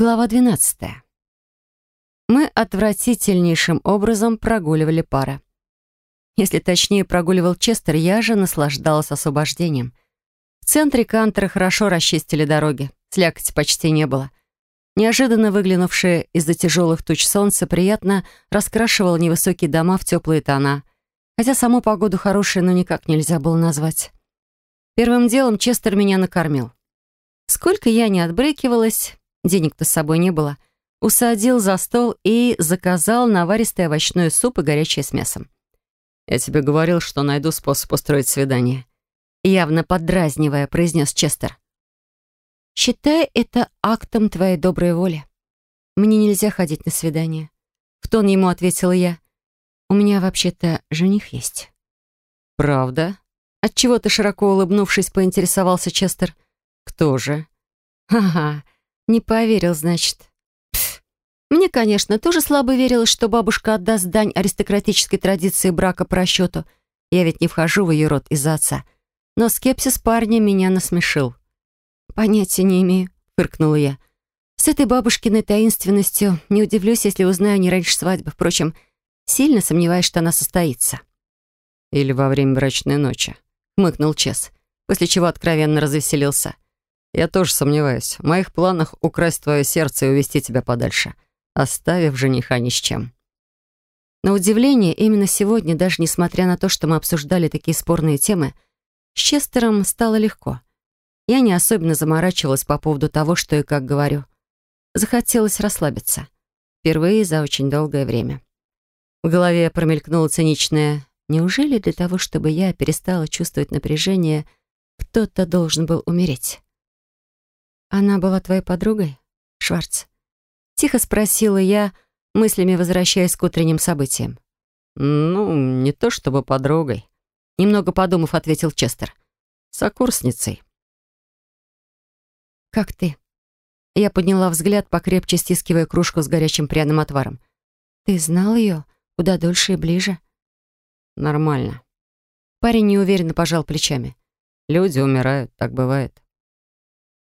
Глава 12. Мы отвратительнейшим образом прогуливали пара. Если точнее, прогуливал Честер, я же наслаждалась освобождением. В центре Кантера хорошо расчистили дороги, слякоти почти не было. Неожиданно выглянувшее из-за тяжелых туч солнце приятно раскрашивало невысокие дома в теплые тона, хотя саму погоду хорошей, но никак нельзя было назвать. Первым делом Честер меня накормил. Сколько я не отбрыкивалась, денег-то с собой не было, усадил за стол и заказал наваристый овощной суп и горячее с мясом. «Я тебе говорил, что найду способ устроить свидание», явно поддразнивая, произнес Честер. «Считай это актом твоей доброй воли. Мне нельзя ходить на свидание». В тон ему ответила я. «У меня вообще-то жених есть». «Правда?» Отчего-то широко улыбнувшись, поинтересовался Честер. «Кто же?» «Ага, не поверил, значит. Пф. Мне, конечно, тоже слабо верилось, что бабушка отдаст дань аристократической традиции брака по расчету. Я ведь не вхожу в ее род из-за отца. Но скепсис парня меня насмешил. «Понятия не имею», — фыркнула я. «С этой бабушкиной таинственностью не удивлюсь, если узнаю не раньше свадьбы. Впрочем, сильно сомневаюсь, что она состоится». «Или во время брачной ночи», — хмыкнул Чес, после чего откровенно развеселился. Я тоже сомневаюсь. В моих планах украсть твое сердце и увести тебя подальше, оставив жениха ни с чем. На удивление, именно сегодня, даже несмотря на то, что мы обсуждали такие спорные темы, с Честером стало легко. Я не особенно заморачивалась по поводу того, что и как говорю. Захотелось расслабиться. Впервые за очень долгое время. В голове промелькнуло циничное «Неужели для того, чтобы я перестала чувствовать напряжение, кто-то должен был умереть?» «Она была твоей подругой, Шварц?» Тихо спросила я, мыслями возвращаясь к утренним событиям. «Ну, не то чтобы подругой», — немного подумав, ответил Честер. «Сокурсницей». «Как ты?» Я подняла взгляд, покрепче стискивая кружку с горячим пряным отваром. «Ты знал ее? Куда дольше и ближе?» «Нормально». Парень неуверенно пожал плечами. «Люди умирают, так бывает».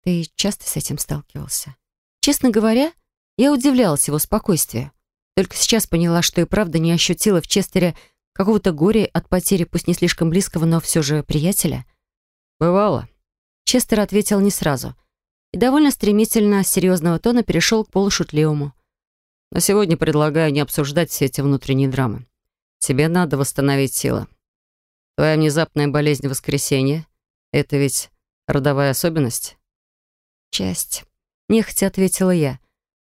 Ты часто с этим сталкивался? Честно говоря, я удивлялась его спокойствию. Только сейчас поняла, что и правда не ощутила в Честере какого-то горя от потери, пусть не слишком близкого, но все же приятеля. «Бывало». Честер ответил не сразу. И довольно стремительно, с серьезного тона, перешел к полушутливому. «Но сегодня предлагаю не обсуждать все эти внутренние драмы. Тебе надо восстановить силы. Твоя внезапная болезнь в воскресенье — это ведь родовая особенность?» Часть», — нехотя ответила я.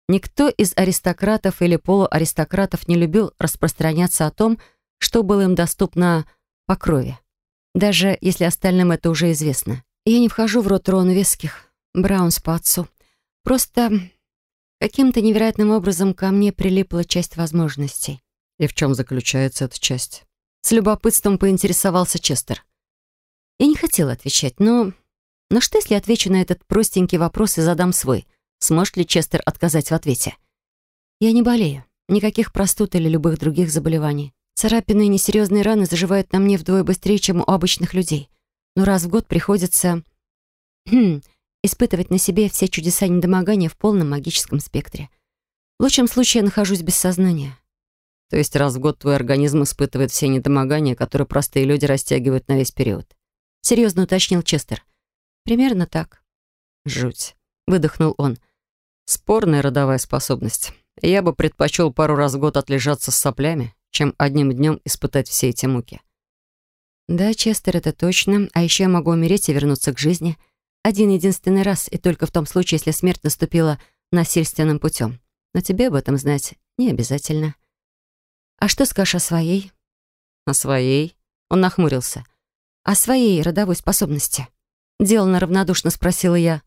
Никто из аристократов или полуаристократов не любил распространяться о том, что было им доступно по крови. Даже если остальным это уже известно. Я не вхожу в рот Рон Веских, Браунс по отцу. Просто каким-то невероятным образом ко мне прилипла часть возможностей. И в чем заключается эта часть? С любопытством поинтересовался Честер. Я не хотела отвечать, но но что, если отвечу на этот простенький вопрос и задам свой? Сможет ли Честер отказать в ответе? Я не болею. Никаких простуд или любых других заболеваний. Царапины и несерьезные раны заживают на мне вдвое быстрее, чем у обычных людей. Но раз в год приходится... Хм, испытывать на себе все чудеса недомогания в полном магическом спектре. В лучшем случае я нахожусь без сознания. То есть раз в год твой организм испытывает все недомогания, которые простые люди растягивают на весь период? Серьезно уточнил Честер. Примерно так. Жуть. Выдохнул он. Спорная родовая способность. Я бы предпочел пару раз в год отлежаться с соплями, чем одним днем испытать все эти муки. Да, Честер, это точно. А еще я могу умереть и вернуться к жизни. Один единственный раз, и только в том случае, если смерть наступила насильственным путем. Но тебе об этом знать не обязательно. А что скажешь о своей? О своей? Он нахмурился. О своей родовой способности. Делано равнодушно спросила я.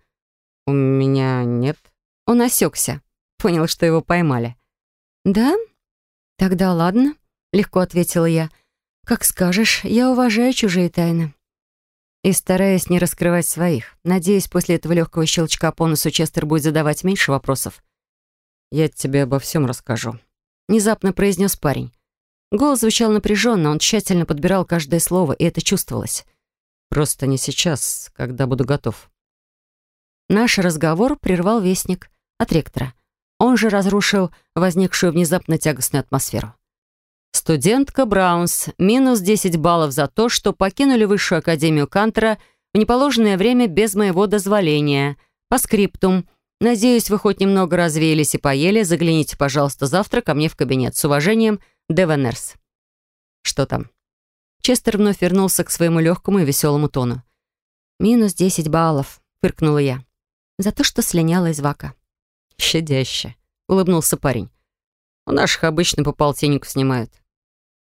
«У меня нет». Он осекся. Понял, что его поймали. «Да? Тогда ладно», — легко ответила я. «Как скажешь, я уважаю чужие тайны». И стараясь не раскрывать своих, надеюсь, после этого легкого щелчка по носу Честер будет задавать меньше вопросов. «Я тебе обо всем расскажу», — внезапно произнес парень. Голос звучал напряженно, он тщательно подбирал каждое слово, и это чувствовалось. Просто не сейчас, когда буду готов. Наш разговор прервал вестник. от ректора. Он же разрушил возникшую внезапно тягостную атмосферу. Студентка Браунс, минус 10 баллов за то, что покинули Высшую Академию Кантера в неположенное время без моего дозволения. По скриптум. Надеюсь, вы хоть немного развеялись и поели. Загляните, пожалуйста, завтра ко мне в кабинет. С уважением, Девенерс. Что там? Честер вновь вернулся к своему легкому и веселому тону. «Минус 10 баллов», — фыркнула я. «За то, что слиняла из вака». «Щадяще», — улыбнулся парень. «У наших обычно по полтиннику снимают».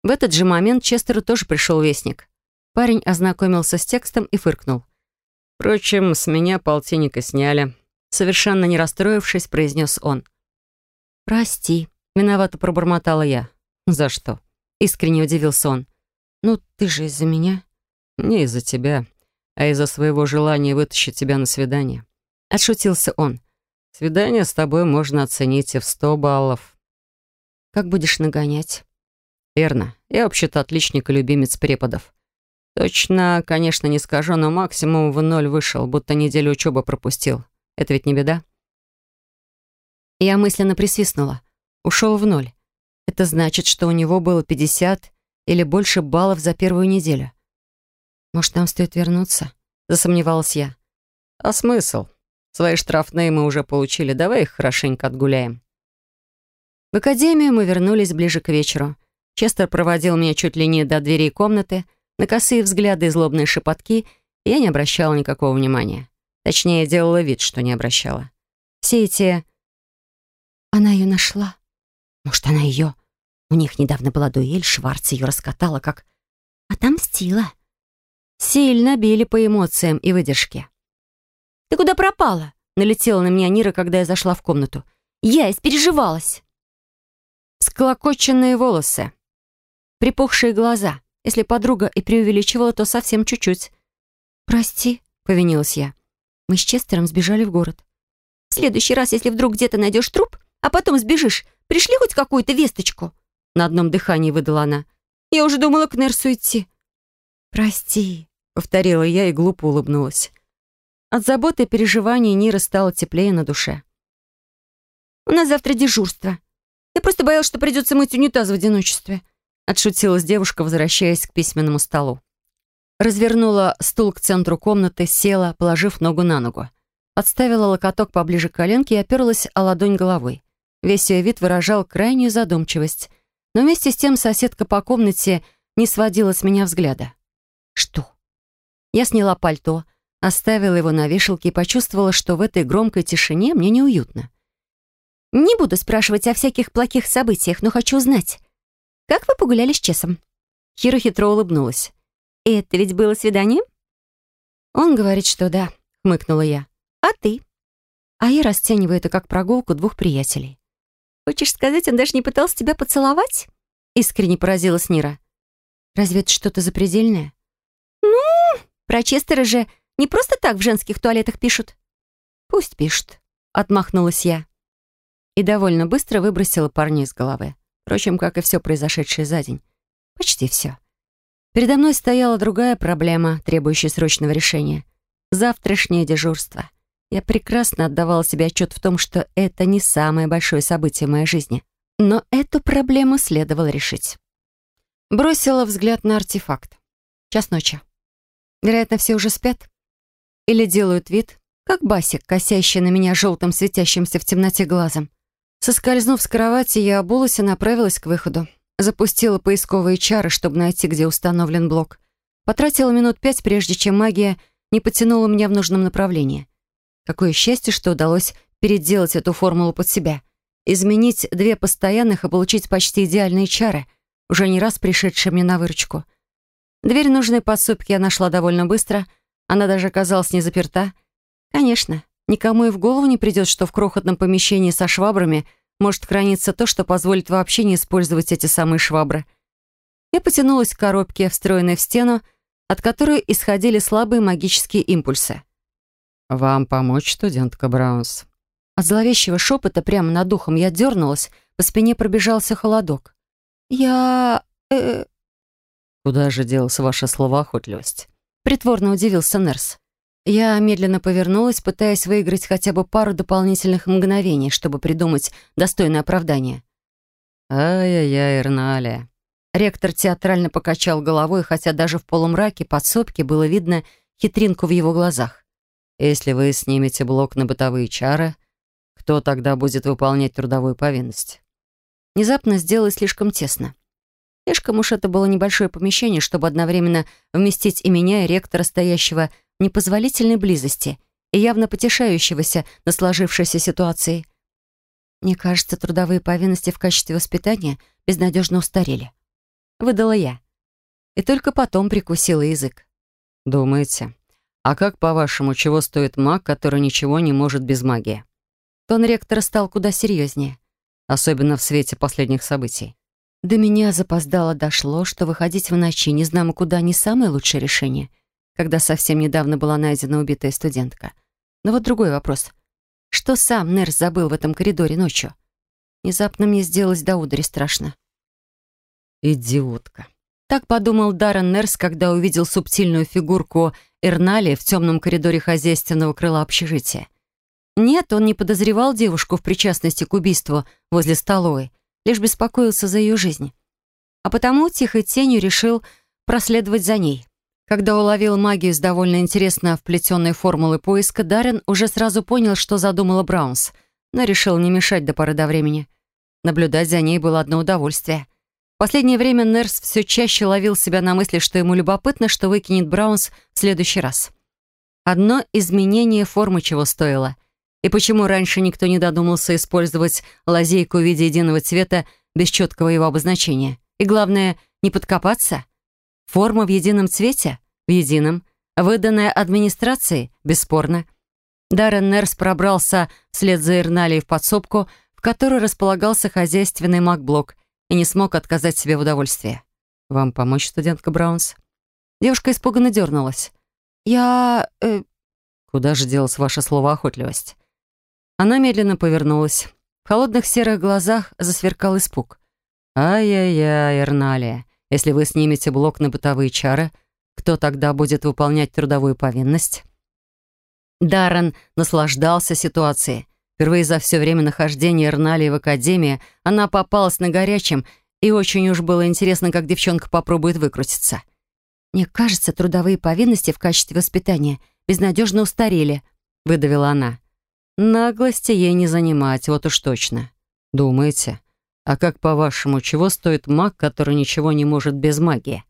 В этот же момент Честеру тоже пришел вестник. Парень ознакомился с текстом и фыркнул. «Впрочем, с меня полтинника сняли», — совершенно не расстроившись, произнес он. «Прости», — виновато пробормотала я. «За что?» — искренне удивился он. «Ну, ты же из-за меня». «Не из-за тебя, а из-за своего желания вытащить тебя на свидание». Отшутился он. «Свидание с тобой можно оценить и в сто баллов». «Как будешь нагонять?» «Верно. Я вообще-то отличник и любимец преподов. Точно, конечно, не скажу, но максимум в ноль вышел, будто неделю учебы пропустил. Это ведь не беда?» Я мысленно присвистнула. Ушел в ноль. Это значит, что у него было 50 или больше баллов за первую неделю. «Может, нам стоит вернуться?» — засомневалась я. «А смысл? Свои штрафные мы уже получили, давай их хорошенько отгуляем». В академию мы вернулись ближе к вечеру. Честер проводил меня чуть ли не до дверей комнаты, на косые взгляды и злобные шепотки, и я не обращала никакого внимания. Точнее, делала вид, что не обращала. Все эти... Она ее нашла. Может, она ее... У них недавно была дуэль, Шварц ее раскатала, как... Отомстила. Сильно били по эмоциям и выдержке. «Ты куда пропала?» — налетела на меня Нира, когда я зашла в комнату. «Я испереживалась». Склокоченные волосы, припухшие глаза. Если подруга и преувеличивала, то совсем чуть-чуть. «Прости», — повинилась я. Мы с Честером сбежали в город. «В следующий раз, если вдруг где-то найдешь труп, а потом сбежишь, пришли хоть какую-то весточку?» На одном дыхании выдала она. «Я уже думала к Нерсу идти». «Прости», — повторила я и глупо улыбнулась. От заботы и переживаний Нира стало теплее на душе. «У нас завтра дежурство. Я просто боялась, что придется мыть унитаз в одиночестве», Отшутилась девушка, возвращаясь к письменному столу. Развернула стул к центру комнаты, села, положив ногу на ногу. Подставила локоток поближе к коленке и оперлась о ладонь головой. Весь ее вид выражал крайнюю задумчивость. Но вместе с тем соседка по комнате не сводила с меня взгляда. «Что?» Я сняла пальто, оставила его на вешалке и почувствовала, что в этой громкой тишине мне неуютно. «Не буду спрашивать о всяких плохих событиях, но хочу знать, как вы погуляли с Чесом?» Хиро хитро улыбнулась. «Это ведь было свидание?» «Он говорит, что да», — хмыкнула я. «А ты?» А я расцениваю это как прогулку двух приятелей. «Хочешь сказать, он даже не пытался тебя поцеловать?» Искренне поразилась Нира. «Разве это что-то запредельное?» «Ну, про Честера же не просто так в женских туалетах пишут». «Пусть пишут», — отмахнулась я. И довольно быстро выбросила парня из головы. Впрочем, как и все произошедшее за день. Почти все. Передо мной стояла другая проблема, требующая срочного решения. Завтрашнее дежурство. Я прекрасно отдавала себе отчет в том, что это не самое большое событие в моей жизни. Но эту проблему следовало решить. Бросила взгляд на артефакт. Час ночи. Вероятно, все уже спят. Или делают вид, как Басик, косящий на меня желтым светящимся в темноте глазом. Соскользнув с кровати, я обулась и направилась к выходу. Запустила поисковые чары, чтобы найти, где установлен блок. Потратила минут пять, прежде чем магия не потянула меня в нужном направлении. Какое счастье, что удалось переделать эту формулу под себя. Изменить две постоянных и получить почти идеальные чары, уже не раз пришедшие мне на выручку. Дверь нужной подсыпки я нашла довольно быстро, она даже оказалась не заперта. Конечно, Никому и в голову не придет, что в крохотном помещении со швабрами может храниться то, что позволит вообще не использовать эти самые швабры. Я потянулась к коробке, встроенной в стену, от которой исходили слабые магические импульсы. «Вам помочь, студентка Браунс?» От зловещего шепота прямо над духом я дернулась, по спине пробежался холодок. «Я... э...» «Куда же делась ваша словоохотливость?» Притворно удивился Нерс. Я медленно повернулась, пытаясь выиграть хотя бы пару дополнительных мгновений, чтобы придумать достойное оправдание. «Ай-яй-яй, Эрналия». Ректор театрально покачал головой, хотя даже в полумраке подсобки было видно хитринку в его глазах. «Если вы снимете блок на бытовые чары, кто тогда будет выполнять трудовую повинность?» Внезапно сделалось слишком тесно. Слишком уж это было небольшое помещение, чтобы одновременно вместить и меня, и ректора, стоящего в непозволительной близости и явно потешающегося на сложившейся ситуации. Мне кажется, трудовые повинности в качестве воспитания безнадежно устарели. Выдала я. И только потом прикусила язык. «Думаете? А как, по-вашему, чего стоит маг, который ничего не может без магии?» Тон ректора стал куда серьезнее. Особенно в свете последних событий. До меня запоздало дошло, что выходить в ночи не знамо куда не самое лучшее решение, когда совсем недавно была найдена убитая студентка. Но вот другой вопрос. Что сам Нерс забыл в этом коридоре ночью? Внезапно мне сделалось до удари страшно. «Идиотка». Так подумал Даррен Нерс, когда увидел субтильную фигурку Эрнали в темном коридоре хозяйственного крыла общежития. Нет, он не подозревал девушку в причастности к убийству возле столовой, лишь беспокоился за ее жизнь. А потому тихой тенью решил проследовать за ней. Когда уловил магию с довольно интересно вплетенной формулой поиска, Даррен уже сразу понял, что задумала Браунс, но решил не мешать до поры до времени. Наблюдать за ней было одно удовольствие. Последнее время Нерс все чаще ловил себя на мысли, что ему любопытно, что выкинет Браунс в следующий раз. Одно изменение формы чего стоило. И почему раньше никто не додумался использовать лазейку в виде единого цвета без четкого его обозначения? И главное, не подкопаться? Форма в едином цвете? В едином. Выданная администрацией? Бесспорно. Даррен Нерс пробрался вслед за Эрналией в подсобку, в которой располагался хозяйственный макблок, и не смог отказать себе в удовольствии. «Вам помочь, студентка Браунс?» Девушка испуганно дернулась. «Я... Э... Куда же делась ваша словоохотливость?» Она медленно повернулась. В холодных серых глазах засверкал испуг. «Ай-яй-яй, Эрналия, если вы снимете блок на бытовые чары, кто тогда будет выполнять трудовую повинность? Даррен наслаждался ситуацией. Впервые за все время нахождения Эрналии в академии она попалась на горячем, и очень уж было интересно, как девчонка попробует выкрутиться. «Мне кажется, трудовые повинности в качестве воспитания безнадежно устарели», — выдавила она. «Наглости ей не занимать, вот уж точно. Думаете?» А как, по-вашему, чего стоит маг, который ничего не может без магии?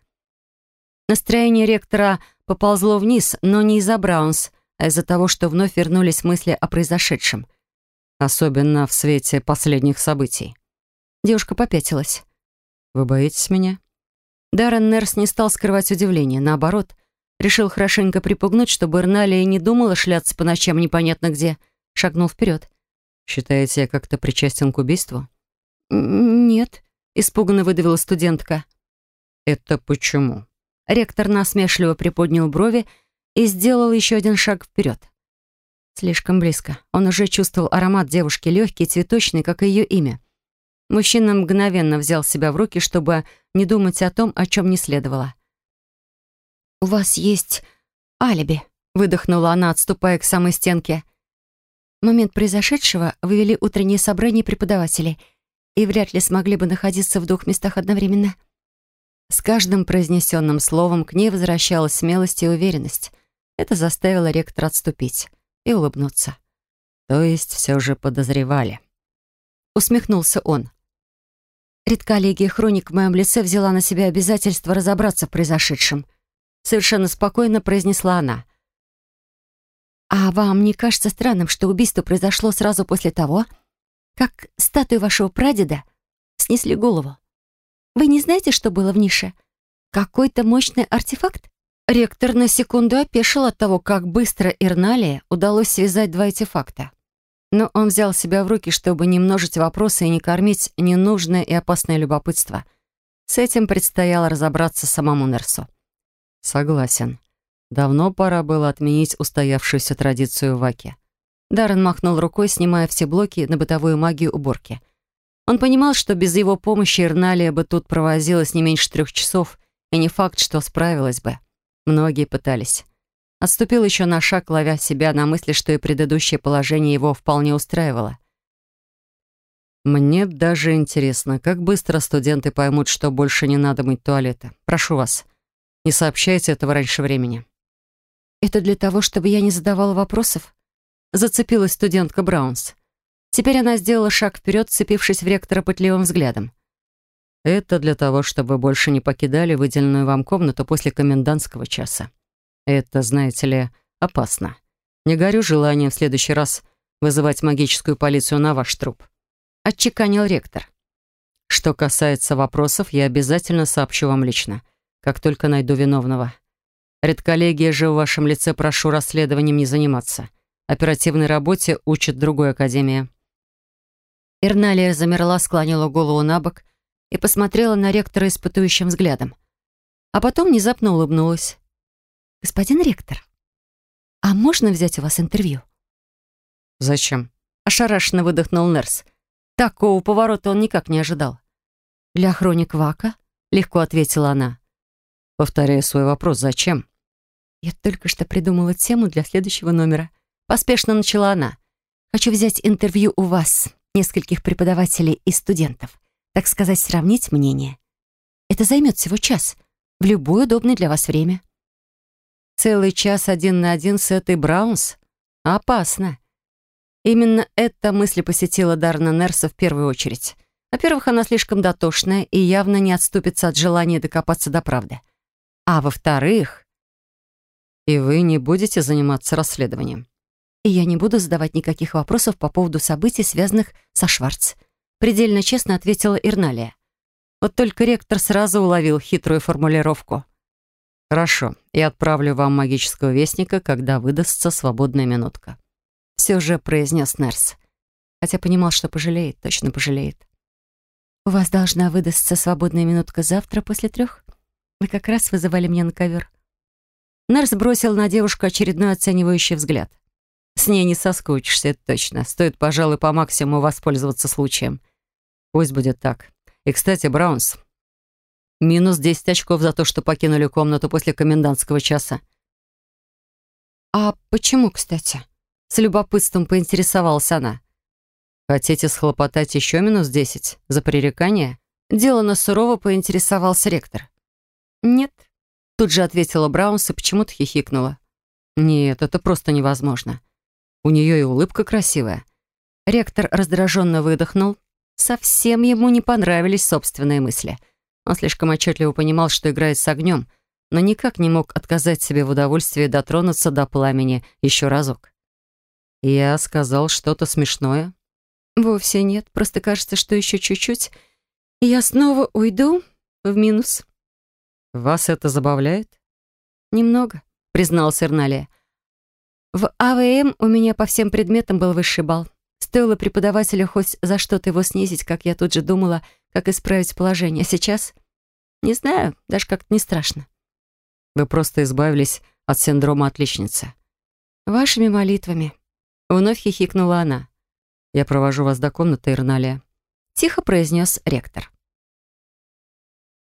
Настроение ректора поползло вниз, но не из-за Браунс, а из-за того, что вновь вернулись мысли о произошедшем. Особенно в свете последних событий. Девушка попятилась. «Вы боитесь меня?» Даррен Нерс не стал скрывать удивление. Наоборот, решил хорошенько припугнуть, чтобы Эрналия не думала шляться по ночам непонятно где. Шагнул вперед. «Считаете, я как-то причастен к убийству?» «Нет», — испуганно выдавила студентка. «Это почему?» Ректор насмешливо приподнял брови и сделал еще один шаг вперед. Слишком близко. Он уже чувствовал аромат девушки, легкий, цветочный, как и ее имя. Мужчина мгновенно взял себя в руки, чтобы не думать о том, о чем не следовало. «У вас есть алиби», — выдохнула она, отступая к самой стенке. Момент произошедшего вывели утреннее собрание преподавателей — и вряд ли смогли бы находиться в двух местах одновременно. С каждым произнесенным словом к ней возвращалась смелость и уверенность. Это заставило ректора отступить и улыбнуться. «То есть все же подозревали?» Усмехнулся он. Редколлегия хроник в моем лице взяла на себя обязательство разобраться в произошедшем. Совершенно спокойно произнесла она. «А вам не кажется странным, что убийство произошло сразу после того, как статую вашего прадеда снесли голову. Вы не знаете, что было в нише? Какой-то мощный артефакт? Ректор на секунду опешил от того, как быстро Ирналии удалось связать два артефакта. Но он взял себя в руки, чтобы не множить вопросы и не кормить ненужное и опасное любопытство. С этим предстояло разобраться самому Нерсу. «Согласен. Давно пора было отменить устоявшуюся традицию Ваки. Даррен махнул рукой, снимая все блоки на бытовую магию уборки. Он понимал, что без его помощи Ирналия бы тут провозилась не меньше трех часов, и не факт, что справилась бы. Многие пытались. Отступил еще на шаг, ловя себя на мысли, что и предыдущее положение его вполне устраивало. «Мне даже интересно, как быстро студенты поймут, что больше не надо мыть туалеты. Прошу вас, не сообщайте этого раньше времени». «Это для того, чтобы я не задавала вопросов?» Зацепилась студентка Браунс. Теперь она сделала шаг вперед, цепившись в ректора пытливым взглядом. «Это для того, чтобы больше не покидали выделенную вам комнату после комендантского часа. Это, знаете ли, опасно. Не горю желанием в следующий раз вызывать магическую полицию на ваш труп», — отчеканил ректор. «Что касается вопросов, я обязательно сообщу вам лично, как только найду виновного. Редколлегия же в вашем лице прошу расследованием не заниматься. Оперативной работе учат в другой академии». Ирналия замерла, склонила голову на бок и посмотрела на ректора испытующим взглядом. А потом внезапно улыбнулась. «Господин ректор, а можно взять у вас интервью?» «Зачем?» — ошарашенно выдохнул Нерс. Такого поворота он никак не ожидал. «Для хроник Вака?» — легко ответила она. Повторяю свой вопрос, зачем? Я только что придумала тему для следующего номера. Поспешно начала она. Хочу взять интервью у вас, нескольких преподавателей и студентов. Так сказать, сравнить мнение. Это займет всего час, в любое удобное для вас время. Целый час один на один с этой Браунс? Опасно. Именно эта мысль посетила Дарна Нерса в первую очередь. Во-первых, она слишком дотошная и явно не отступится от желания докопаться до правды. А во-вторых... И вы не будете заниматься расследованием? И я не буду задавать никаких вопросов по поводу событий, связанных со Шварц. Предельно честно ответила Ирналия. Вот только ректор сразу уловил хитрую формулировку. «Хорошо, я отправлю вам магического вестника, когда выдастся свободная минутка». Все же произнес Нерс. Хотя понимал, что пожалеет, точно пожалеет. «У вас должна выдастся свободная минутка завтра после трех? Вы как раз вызывали меня на ковер». Нерс бросил на девушку очередной оценивающий взгляд. «С ней не соскучишься, это точно. Стоит, пожалуй, по максимуму воспользоваться случаем». «Пусть будет так. И, кстати, Браунс, Минус 10 очков за то, что покинули комнату после комендантского часа. «А почему, кстати?» С любопытством поинтересовалась она. «Хотите схлопотать еще минус 10 за пререкание?» Делано сурово поинтересовался ректор. «Нет», — тут же ответила Браунс и почему-то хихикнула. «Нет, это просто невозможно. У нее и улыбка красивая». Ректор раздраженно выдохнул. Совсем ему не понравились собственные мысли — он слишком отчетливо понимал, что играет с огнем, но никак не мог отказать себе в удовольствии дотронуться до пламени еще разок. «Я сказал что-то смешное?» «Вовсе нет. Просто кажется, что еще чуть-чуть, и я снова уйду в минус». «Вас это забавляет?» «Немного», — призналась Эрналия. «В АВМ у меня по всем предметам был высший балл. Стоило преподавателю хоть за что-то его снизить, как я тут же думала, как исправить положение. А сейчас? Не знаю, даже как-то не страшно. Вы просто избавились от синдрома отличницы. Вашими молитвами. Вновь хихикнула она. Я провожу вас до комнаты, Ирналия. Тихо произнес ректор.